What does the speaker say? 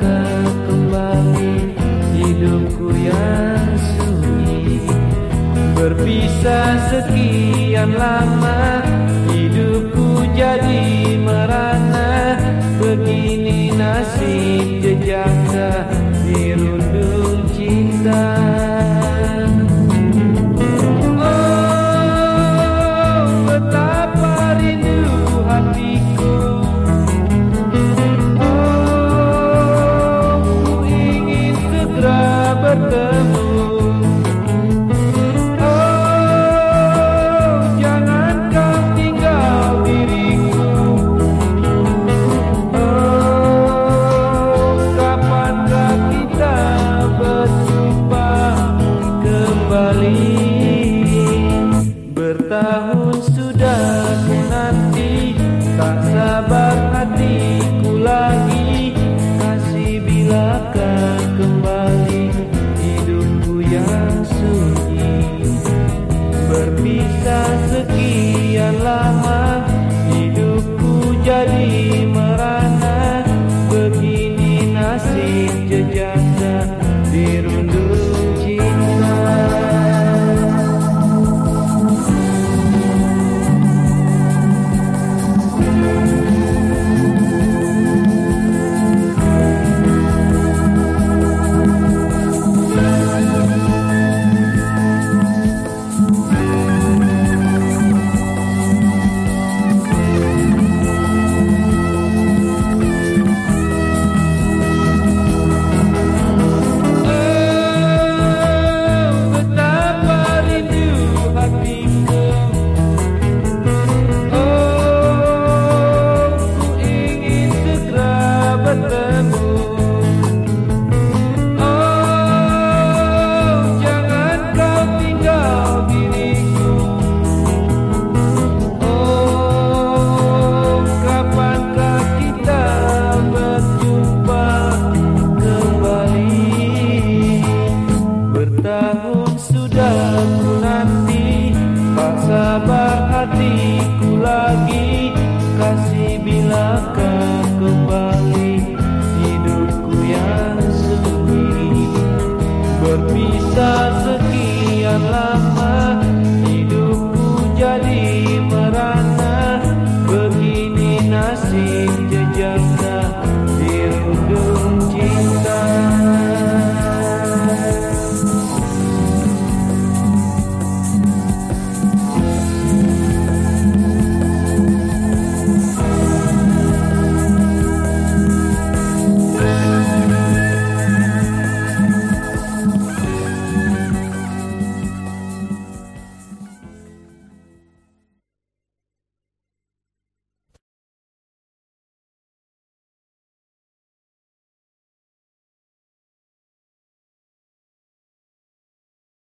kembali hidupku yang sunyi Berpisah sekian lama Bertahun sudah nanti Tak sabar hatiku lagi. Kasih bilakah kembali Hidupku yang sunyi? Berpisah sekian lama Hidupku jadi merana. Begini nasib jejaka bilakah